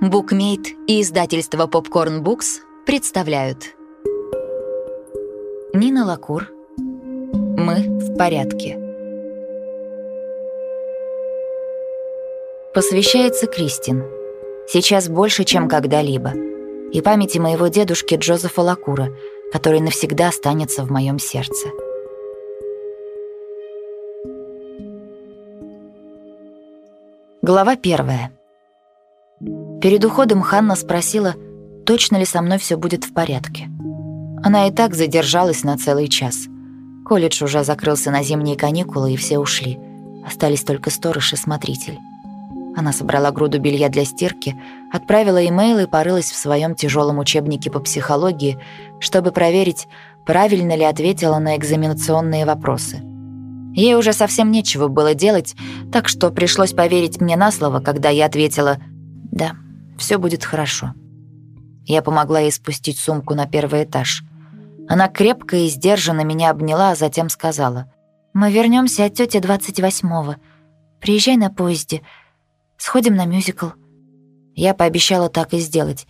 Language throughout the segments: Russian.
Букмейт и издательство Popcorn Books представляют Нина Лакур «Мы в порядке» Посвящается Кристин. Сейчас больше, чем когда-либо. И памяти моего дедушки Джозефа Лакура, который навсегда останется в моем сердце. Глава первая. Перед уходом Ханна спросила, точно ли со мной все будет в порядке. Она и так задержалась на целый час. Колледж уже закрылся на зимние каникулы, и все ушли. Остались только сторож и смотритель. Она собрала груду белья для стирки, отправила имейл и порылась в своем тяжелом учебнике по психологии, чтобы проверить, правильно ли ответила на экзаменационные вопросы. Ей уже совсем нечего было делать, так что пришлось поверить мне на слово, когда я ответила «Да, все будет хорошо». Я помогла ей спустить сумку на первый этаж. Она крепко и сдержанно меня обняла, а затем сказала «Мы вернемся от тети 28-го. Приезжай на поезде. Сходим на мюзикл». Я пообещала так и сделать,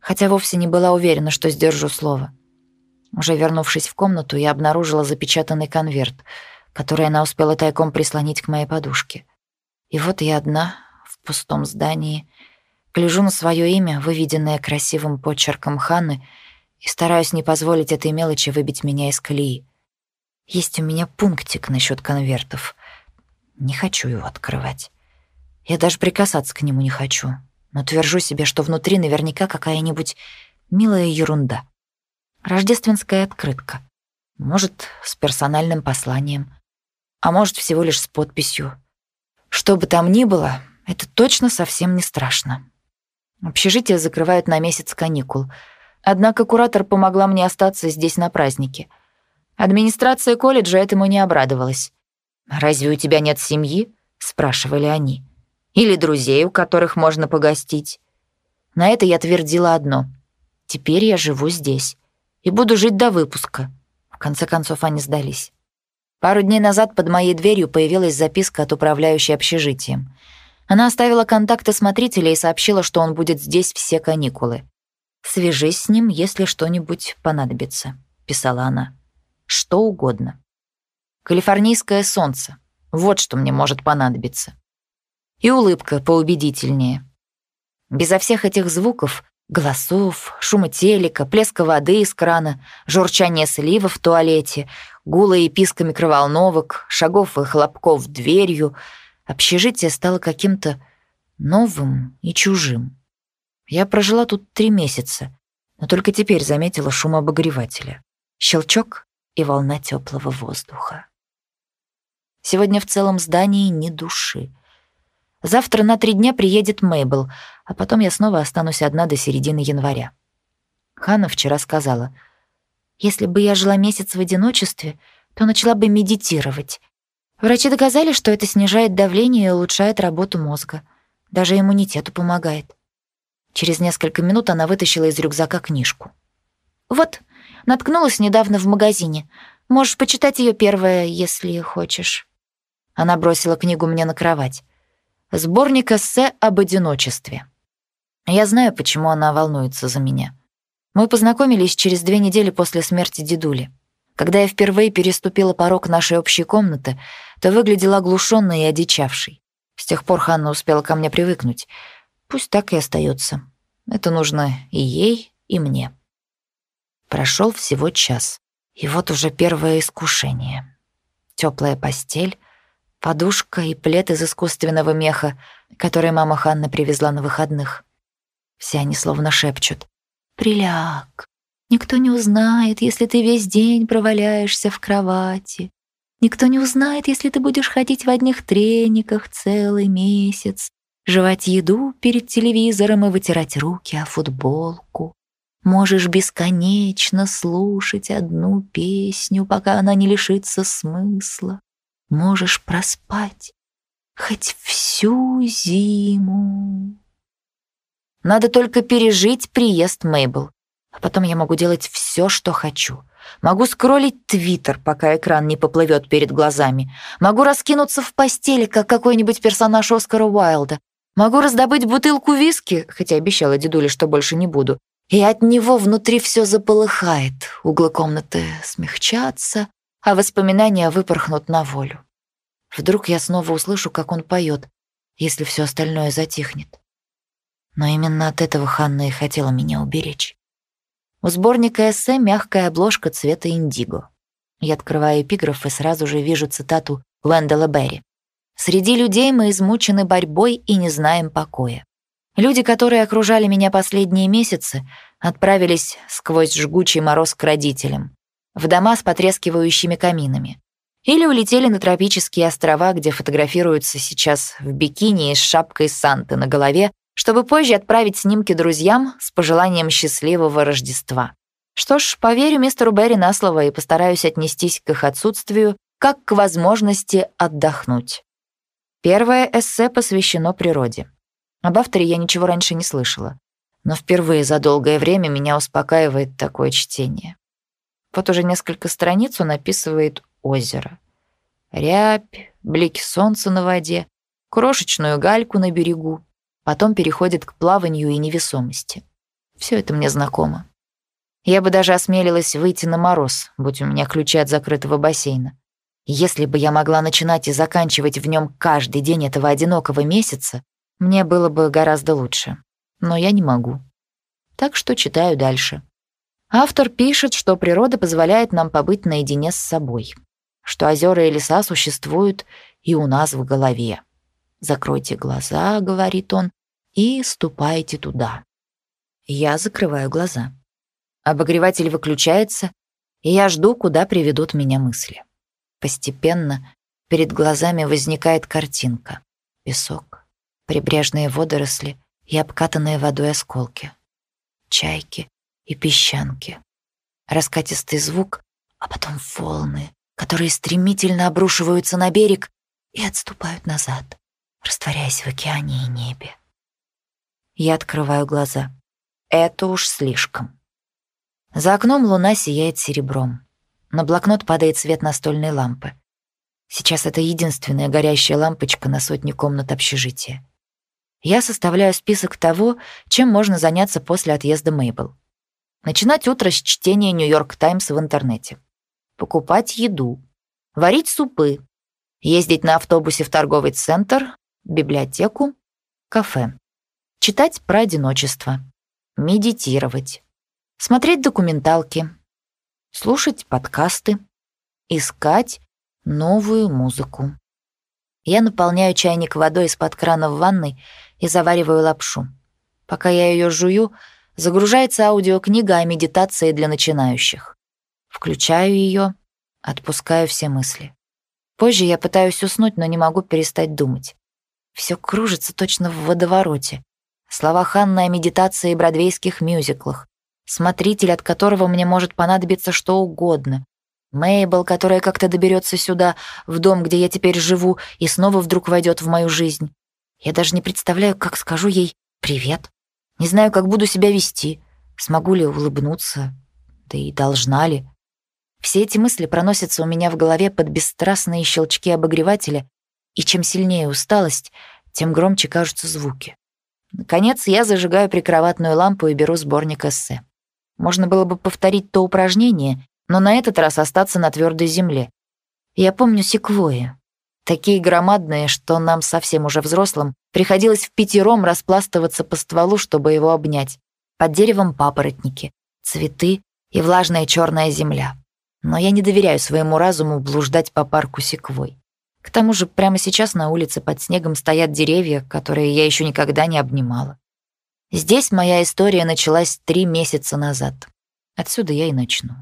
хотя вовсе не была уверена, что сдержу слово. Уже вернувшись в комнату, я обнаружила запечатанный конверт — который она успела тайком прислонить к моей подушке. И вот я одна, в пустом здании, гляжу на свое имя, выведенное красивым почерком Ханны, и стараюсь не позволить этой мелочи выбить меня из колеи. Есть у меня пунктик насчет конвертов. Не хочу его открывать. Я даже прикасаться к нему не хочу, но твержу себе, что внутри наверняка какая-нибудь милая ерунда. Рождественская открытка. Может, с персональным посланием а может, всего лишь с подписью. Что бы там ни было, это точно совсем не страшно. Общежитие закрывают на месяц каникул. Однако куратор помогла мне остаться здесь на празднике. Администрация колледжа этому не обрадовалась. «Разве у тебя нет семьи?» — спрашивали они. «Или друзей, у которых можно погостить?» На это я твердила одно. «Теперь я живу здесь и буду жить до выпуска». В конце концов, они сдались. Пару дней назад под моей дверью появилась записка от управляющей общежитием. Она оставила контакты смотрителя и сообщила, что он будет здесь все каникулы. «Свяжись с ним, если что-нибудь понадобится», — писала она. «Что угодно. Калифорнийское солнце. Вот что мне может понадобиться». И улыбка поубедительнее. Безо всех этих звуков, голосов, шума телека, плеска воды из крана, журчания слива в туалете, гула и писка микроволновок, шагов и хлопков дверью, общежитие стало каким-то новым и чужим. Я прожила тут три месяца, но только теперь заметила шум обогревателя. Щелчок и волна теплого воздуха. Сегодня в целом здании ни души. Завтра на три дня приедет Мейбл, а потом я снова останусь одна до середины января. Ханна вчера сказала — если бы я жила месяц в одиночестве, то начала бы медитировать. Врачи доказали, что это снижает давление и улучшает работу мозга. Даже иммунитету помогает. Через несколько минут она вытащила из рюкзака книжку. «Вот, наткнулась недавно в магазине. Можешь почитать ее первое, если хочешь». Она бросила книгу мне на кровать. Сборник эссе об одиночестве. Я знаю, почему она волнуется за меня. Мы познакомились через две недели после смерти дедули. Когда я впервые переступила порог нашей общей комнаты, то выглядела оглушенной и одичавшей. С тех пор Ханна успела ко мне привыкнуть. Пусть так и остается. Это нужно и ей, и мне. Прошел всего час. И вот уже первое искушение. Теплая постель, подушка и плед из искусственного меха, который мама Ханна привезла на выходных. Все они словно шепчут. Приляг. Никто не узнает, если ты весь день проваляешься в кровати. Никто не узнает, если ты будешь ходить в одних трениках целый месяц, жевать еду перед телевизором и вытирать руки о футболку. Можешь бесконечно слушать одну песню, пока она не лишится смысла. Можешь проспать хоть всю зиму. Надо только пережить приезд Мейбл. А потом я могу делать все, что хочу. Могу скроллить Твиттер, пока экран не поплывет перед глазами. Могу раскинуться в постели, как какой-нибудь персонаж Оскара Уайлда. Могу раздобыть бутылку виски, хотя обещала дедуле, что больше не буду. И от него внутри все заполыхает, углы комнаты смягчатся, а воспоминания выпорхнут на волю. Вдруг я снова услышу, как он поет, если все остальное затихнет. Но именно от этого Ханна и хотела меня уберечь. У сборника эссе мягкая обложка цвета индиго. Я открываю эпиграф и сразу же вижу цитату Уэндела Берри. «Среди людей мы измучены борьбой и не знаем покоя. Люди, которые окружали меня последние месяцы, отправились сквозь жгучий мороз к родителям, в дома с потрескивающими каминами. Или улетели на тропические острова, где фотографируются сейчас в бикини и с шапкой Санты на голове, чтобы позже отправить снимки друзьям с пожеланием счастливого Рождества. Что ж, поверю мистеру Берри на слово и постараюсь отнестись к их отсутствию как к возможности отдохнуть. Первое эссе посвящено природе. Об авторе я ничего раньше не слышала, но впервые за долгое время меня успокаивает такое чтение. Вот уже несколько страниц он описывает озеро. Рябь, блики солнца на воде, крошечную гальку на берегу, потом переходит к плаванию и невесомости. Все это мне знакомо. Я бы даже осмелилась выйти на мороз, будь у меня ключи от закрытого бассейна. Если бы я могла начинать и заканчивать в нем каждый день этого одинокого месяца, мне было бы гораздо лучше. Но я не могу. Так что читаю дальше. Автор пишет, что природа позволяет нам побыть наедине с собой, что озера и леса существуют и у нас в голове. «Закройте глаза», — говорит он, — «и ступайте туда». Я закрываю глаза. Обогреватель выключается, и я жду, куда приведут меня мысли. Постепенно перед глазами возникает картинка. Песок, прибрежные водоросли и обкатанные водой осколки. Чайки и песчанки. Раскатистый звук, а потом волны, которые стремительно обрушиваются на берег и отступают назад, растворяясь в океане и небе. Я открываю глаза. Это уж слишком. За окном луна сияет серебром. На блокнот падает свет настольной лампы. Сейчас это единственная горящая лампочка на сотни комнат общежития. Я составляю список того, чем можно заняться после отъезда Мейбл. Начинать утро с чтения «Нью-Йорк Таймс» в интернете. Покупать еду. Варить супы. Ездить на автобусе в торговый центр, библиотеку, кафе. Читать про одиночество. Медитировать смотреть документалки, слушать подкасты, искать новую музыку. Я наполняю чайник водой из-под крана в ванной и завариваю лапшу. Пока я ее жую, загружается аудиокнига о медитации для начинающих. Включаю ее, отпускаю все мысли. Позже я пытаюсь уснуть, но не могу перестать думать. Все кружится точно в водовороте. Слова Ханны о медитации и бродвейских мюзиклах, смотритель, от которого мне может понадобиться что угодно. Мейбл, которая как-то доберется сюда, в дом, где я теперь живу, и снова вдруг войдет в мою жизнь. Я даже не представляю, как скажу ей «привет». Не знаю, как буду себя вести, смогу ли улыбнуться, да и должна ли. Все эти мысли проносятся у меня в голове под бесстрастные щелчки обогревателя, и чем сильнее усталость, тем громче кажутся звуки. Наконец, я зажигаю прикроватную лампу и беру сборник эссе. Можно было бы повторить то упражнение, но на этот раз остаться на твердой земле. Я помню секвои. Такие громадные, что нам совсем уже взрослым приходилось в пятером распластываться по стволу, чтобы его обнять. Под деревом папоротники, цветы и влажная черная земля. Но я не доверяю своему разуму блуждать по парку секвой. К тому же прямо сейчас на улице под снегом стоят деревья, которые я еще никогда не обнимала. Здесь моя история началась три месяца назад. Отсюда я и начну.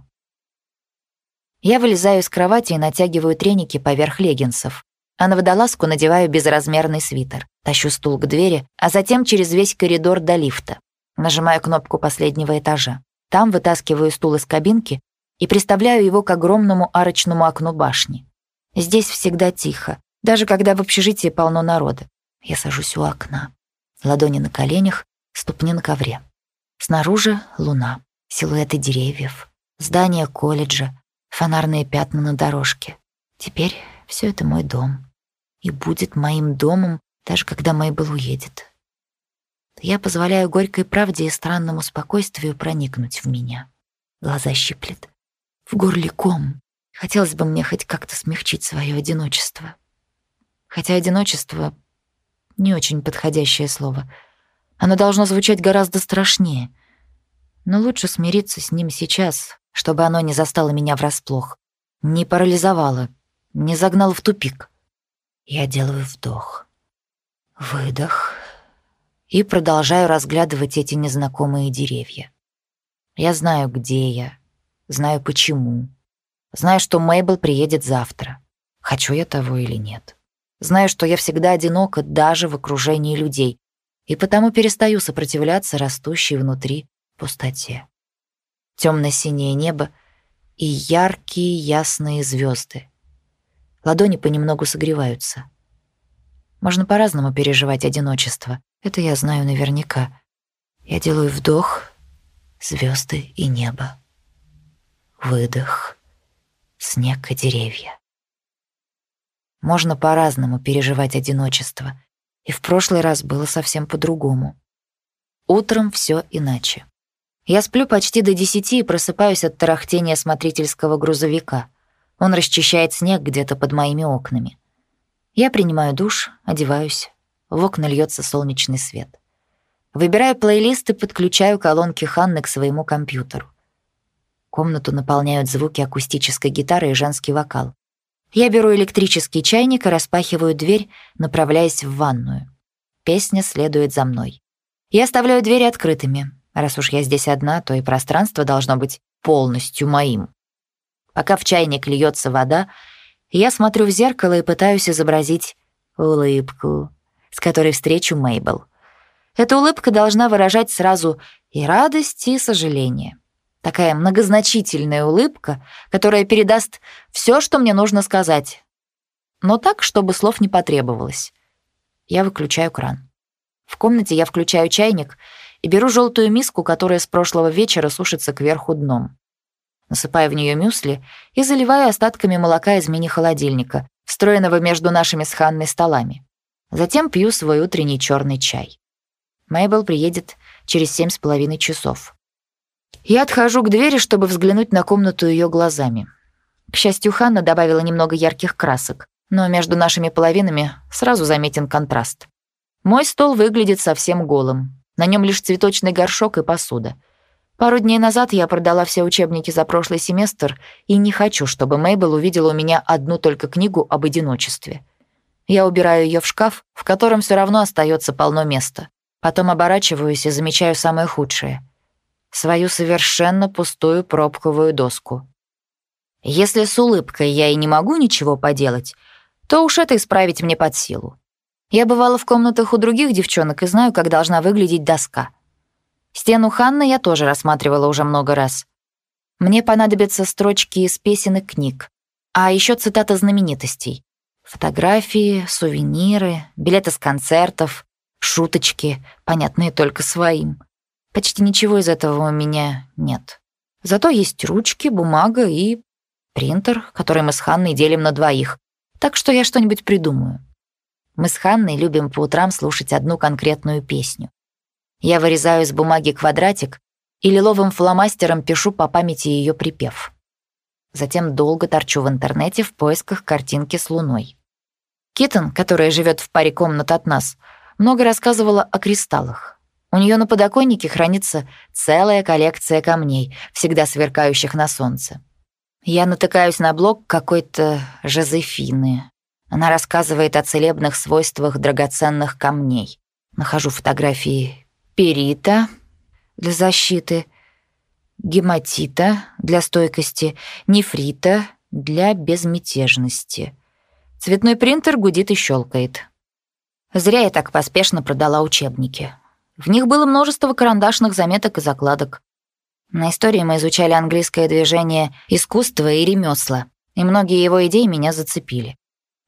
Я вылезаю из кровати и натягиваю треники поверх леггинсов, а на водолазку надеваю безразмерный свитер, тащу стул к двери, а затем через весь коридор до лифта. Нажимаю кнопку последнего этажа. Там вытаскиваю стул из кабинки и приставляю его к огромному арочному окну башни. Здесь всегда тихо, даже когда в общежитии полно народа. Я сажусь у окна. Ладони на коленях, ступни на ковре. Снаружи луна, силуэты деревьев, здание колледжа, фонарные пятна на дорожке. Теперь все это мой дом. И будет моим домом, даже когда Мейбл уедет. я позволяю горькой правде и странному спокойствию проникнуть в меня. Глаза щиплет. В горле ком. Хотелось бы мне хоть как-то смягчить свое одиночество. Хотя одиночество — не очень подходящее слово. Оно должно звучать гораздо страшнее. Но лучше смириться с ним сейчас, чтобы оно не застало меня врасплох, не парализовало, не загнало в тупик. Я делаю вдох, выдох и продолжаю разглядывать эти незнакомые деревья. Я знаю, где я, знаю почему, знаю, что Мейбл приедет завтра. Хочу я того или нет. Знаю, что я всегда одинока даже в окружении людей, и потому перестаю сопротивляться растущей внутри пустоте. Темно-синее небо и яркие ясные звезды. Ладони понемногу согреваются. Можно по-разному переживать одиночество. Это я знаю наверняка. Я делаю вдох, звезды и небо. Выдох, снег и деревья. Можно по-разному переживать одиночество. И в прошлый раз было совсем по-другому. Утром все иначе. Я сплю почти до десяти и просыпаюсь от тарахтения смотрительского грузовика. Он расчищает снег где-то под моими окнами. Я принимаю душ, одеваюсь. В окна льется солнечный свет. Выбираю плейлист и подключаю колонки Ханны к своему компьютеру. Комнату наполняют звуки акустической гитары и женский вокал. Я беру электрический чайник и распахиваю дверь, направляясь в ванную. Песня следует за мной. Я оставляю двери открытыми. Раз уж я здесь одна, то и пространство должно быть полностью моим. Пока в чайник льется вода, я смотрю в зеркало и пытаюсь изобразить улыбку, с которой встречу Мейбл. Эта улыбка должна выражать сразу и радость, и сожаление. Такая многозначительная улыбка, которая передаст все, что мне нужно сказать. Но так, чтобы слов не потребовалось. Я выключаю кран. В комнате я включаю чайник и беру желтую миску, которая с прошлого вечера сушится кверху дном. Насыпаю в нее мюсли и заливаю остатками молока из мини-холодильника, встроенного между нашими с Ханной столами. Затем пью свой утренний черный чай. Мейбл приедет через семь с половиной часов. Я отхожу к двери, чтобы взглянуть на комнату ее глазами. К счастью, Ханна добавила немного ярких красок, но между нашими половинами сразу заметен контраст. Мой стол выглядит совсем голым. На нем лишь цветочный горшок и посуда. Пару дней назад я продала все учебники за прошлый семестр и не хочу, чтобы Мейбл увидела у меня одну только книгу об одиночестве. Я убираю ее в шкаф, в котором все равно остается полно места. Потом оборачиваюсь и замечаю самое худшее — свою совершенно пустую пробковую доску. Если с улыбкой я и не могу ничего поделать, то уж это исправить мне под силу. Я бывала в комнатах у других девчонок и знаю, как должна выглядеть доска. Стену Ханны я тоже рассматривала уже много раз. Мне понадобятся строчки из песен и книг, а еще цитаты знаменитостей. Фотографии, сувениры, билеты с концертов, шуточки, понятные только своим. Почти ничего из этого у меня нет. Зато есть ручки, бумага и принтер, который мы с Ханной делим на двоих. Так что я что-нибудь придумаю. Мы с Ханной любим по утрам слушать одну конкретную песню. Я вырезаю из бумаги квадратик и лиловым фломастером пишу по памяти ее припев. Затем долго торчу в интернете в поисках картинки с луной. Китон, которая живет в паре комнат от нас, много рассказывала о кристаллах. У нее на подоконнике хранится целая коллекция камней, всегда сверкающих на солнце. Я натыкаюсь на блог какой-то Жозефины. Она рассказывает о целебных свойствах драгоценных камней. Нахожу фотографии перита для защиты, гематита для стойкости, нефрита для безмятежности. Цветной принтер гудит и щелкает. Зря я так поспешно продала учебники. В них было множество карандашных заметок и закладок. На истории мы изучали английское движение «Искусство и ремесла», и многие его идеи меня зацепили.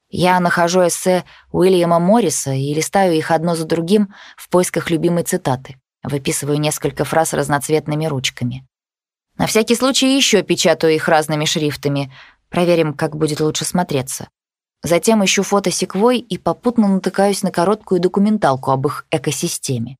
Я нахожу эссе Уильяма Морриса и листаю их одно за другим в поисках любимой цитаты. Выписываю несколько фраз разноцветными ручками. На всякий случай еще печатаю их разными шрифтами. Проверим, как будет лучше смотреться. Затем ищу фото секвой и попутно натыкаюсь на короткую документалку об их экосистеме.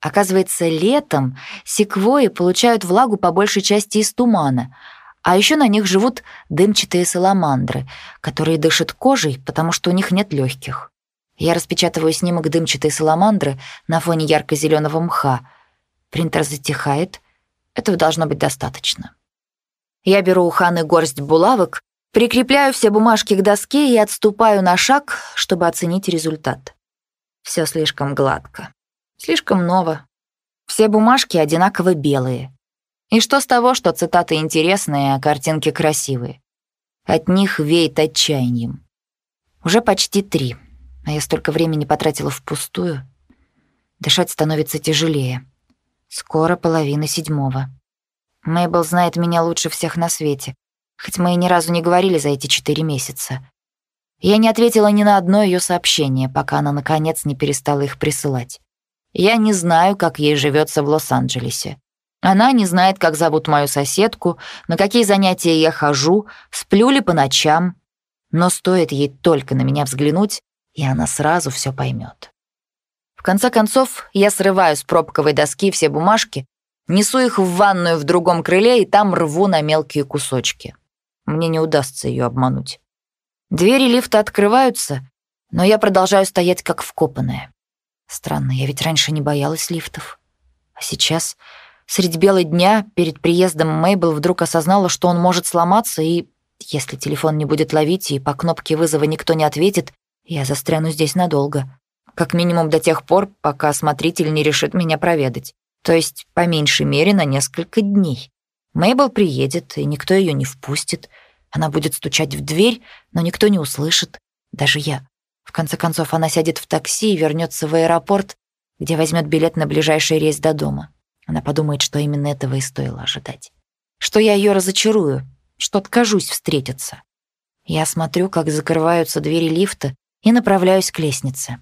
Оказывается, летом секвои получают влагу по большей части из тумана, а еще на них живут дымчатые саламандры, которые дышат кожей, потому что у них нет легких. Я распечатываю снимок дымчатой саламандры на фоне ярко-зеленого мха. Принтер затихает. Этого должно быть достаточно. Я беру у Ханы горсть булавок, прикрепляю все бумажки к доске и отступаю на шаг, чтобы оценить результат. Все слишком гладко. Слишком ново. Все бумажки одинаково белые. И что с того, что цитаты интересные, а картинки красивые? От них веет отчаянием. Уже почти три, а я столько времени потратила впустую. Дышать становится тяжелее. Скоро половина седьмого. Мейбл знает меня лучше всех на свете, хоть мы и ни разу не говорили за эти четыре месяца. Я не ответила ни на одно ее сообщение, пока она, наконец, не перестала их присылать. Я не знаю, как ей живется в Лос-Анджелесе. Она не знает, как зовут мою соседку, на какие занятия я хожу, сплю ли по ночам. Но стоит ей только на меня взглянуть, и она сразу все поймет. В конце концов, я срываю с пробковой доски все бумажки, несу их в ванную в другом крыле и там рву на мелкие кусочки. Мне не удастся ее обмануть. Двери лифта открываются, но я продолжаю стоять как вкопанная. Странно, я ведь раньше не боялась лифтов. А сейчас, средь бела дня, перед приездом Мейбл вдруг осознала, что он может сломаться, и если телефон не будет ловить и по кнопке вызова никто не ответит, я застряну здесь надолго. Как минимум до тех пор, пока смотритель не решит меня проведать. То есть, по меньшей мере, на несколько дней. Мейбл приедет, и никто ее не впустит. Она будет стучать в дверь, но никто не услышит. Даже я. В конце концов, она сядет в такси и вернется в аэропорт, где возьмет билет на ближайший рейс до дома. Она подумает, что именно этого и стоило ожидать. Что я ее разочарую, что откажусь встретиться. Я смотрю, как закрываются двери лифта, и направляюсь к лестнице.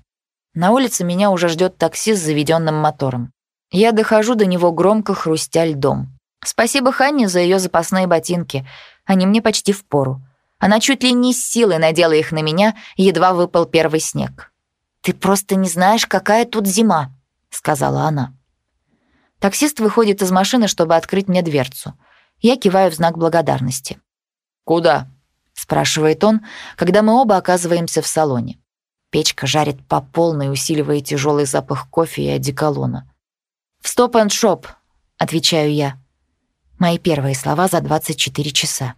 На улице меня уже ждет такси с заведенным мотором. Я дохожу до него громко хрустя льдом. Спасибо Ханне за ее запасные ботинки. Они мне почти в пору. Она чуть ли не с силой надела их на меня, едва выпал первый снег. «Ты просто не знаешь, какая тут зима», — сказала она. Таксист выходит из машины, чтобы открыть мне дверцу. Я киваю в знак благодарности. «Куда?» — спрашивает он, когда мы оба оказываемся в салоне. Печка жарит по полной, усиливая тяжелый запах кофе и одеколона. «В стоп-энд-шоп», — отвечаю я. Мои первые слова за 24 часа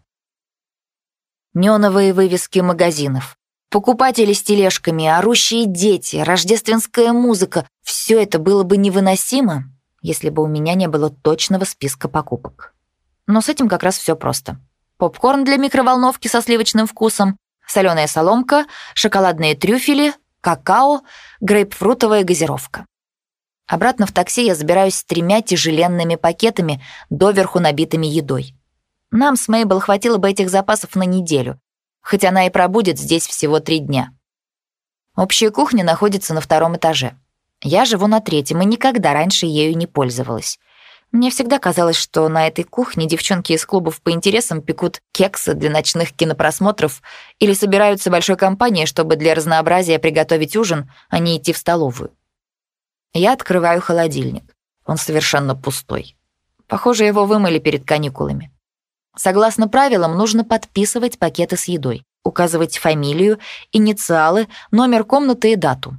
неоновые вывески магазинов, покупатели с тележками, орущие дети, рождественская музыка — все это было бы невыносимо, если бы у меня не было точного списка покупок. Но с этим как раз все просто. Попкорн для микроволновки со сливочным вкусом, соленая соломка, шоколадные трюфели, какао, грейпфрутовая газировка. Обратно в такси я забираюсь с тремя тяжеленными пакетами, доверху набитыми едой. Нам с Мейбл хватило бы этих запасов на неделю, хоть она и пробудет здесь всего три дня. Общая кухня находится на втором этаже. Я живу на третьем и никогда раньше ею не пользовалась. Мне всегда казалось, что на этой кухне девчонки из клубов по интересам пекут кексы для ночных кинопросмотров или собираются большой компанией, чтобы для разнообразия приготовить ужин, а не идти в столовую. Я открываю холодильник. Он совершенно пустой. Похоже, его вымыли перед каникулами. Согласно правилам, нужно подписывать пакеты с едой, указывать фамилию, инициалы, номер комнаты и дату.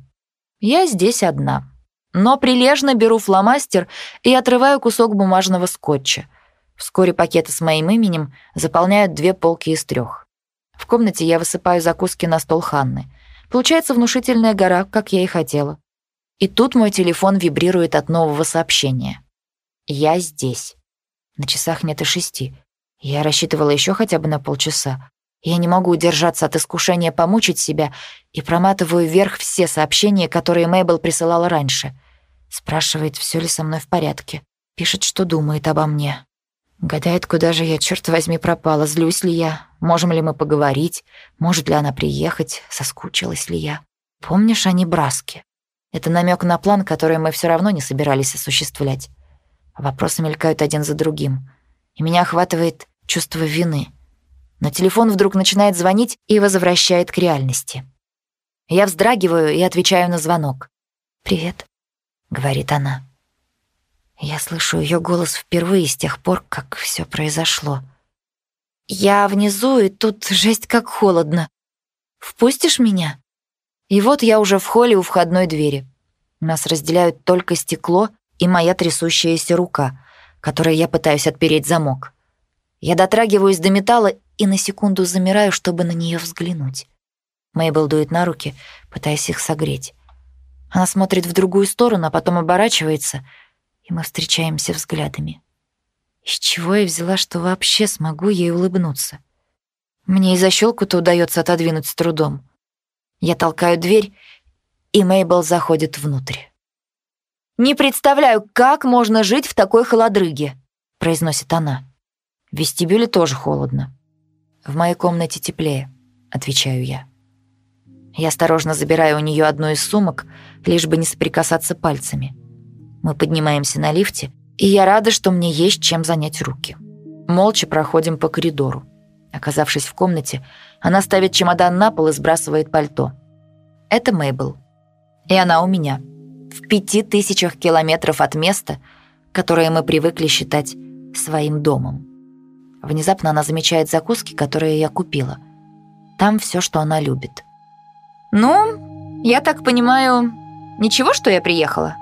Я здесь одна. Но прилежно беру фломастер и отрываю кусок бумажного скотча. Вскоре пакеты с моим именем заполняют две полки из трех. В комнате я высыпаю закуски на стол Ханны. Получается внушительная гора, как я и хотела. И тут мой телефон вибрирует от нового сообщения. Я здесь. На часах нет и шести. Я рассчитывала еще хотя бы на полчаса. Я не могу удержаться от искушения помучить себя и проматываю вверх все сообщения, которые Мейбл присылала раньше. Спрашивает, все ли со мной в порядке. Пишет, что думает обо мне. Гадает, куда же я, черт возьми, пропала, злюсь ли я, можем ли мы поговорить, может ли она приехать, соскучилась ли я. Помнишь о Небраске? Это намек на план, который мы все равно не собирались осуществлять. Вопросы мелькают один за другим. И меня охватывает чувство вины. Но телефон вдруг начинает звонить и возвращает к реальности. Я вздрагиваю и отвечаю на звонок. «Привет», — говорит она. Я слышу ее голос впервые с тех пор, как все произошло. «Я внизу, и тут жесть как холодно. Впустишь меня?» И вот я уже в холле у входной двери. Нас разделяют только стекло и моя трясущаяся рука, которой я пытаюсь отпереть замок. Я дотрагиваюсь до металла и на секунду замираю, чтобы на нее взглянуть. Мейбл дует на руки, пытаясь их согреть. Она смотрит в другую сторону, а потом оборачивается, и мы встречаемся взглядами. Из чего я взяла, что вообще смогу ей улыбнуться? Мне и защелку-то удается отодвинуть с трудом. Я толкаю дверь, и Мейбл заходит внутрь. «Не представляю, как можно жить в такой холодрыге», — произносит она. В вестибюле тоже холодно. В моей комнате теплее, отвечаю я. Я осторожно забираю у нее одну из сумок, лишь бы не соприкасаться пальцами. Мы поднимаемся на лифте, и я рада, что мне есть чем занять руки. Молча проходим по коридору. Оказавшись в комнате, она ставит чемодан на пол и сбрасывает пальто. Это Мейбл. И она у меня. В пяти тысячах километров от места, которое мы привыкли считать своим домом. Внезапно она замечает закуски, которые я купила. Там все, что она любит – «Ну, я так понимаю, ничего, что я приехала?»